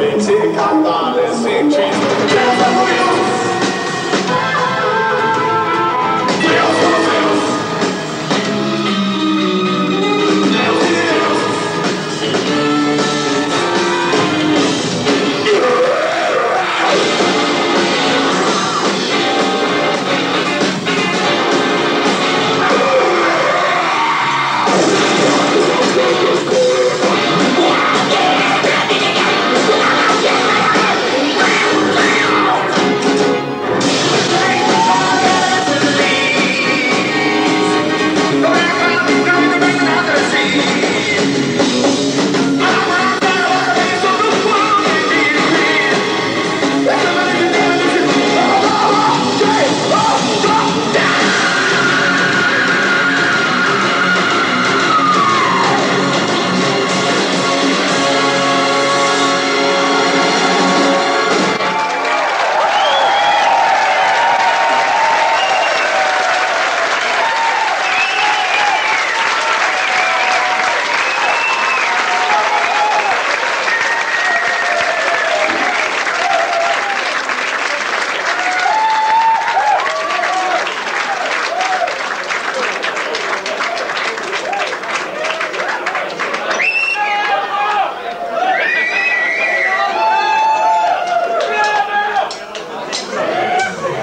We take a thought and sing trees.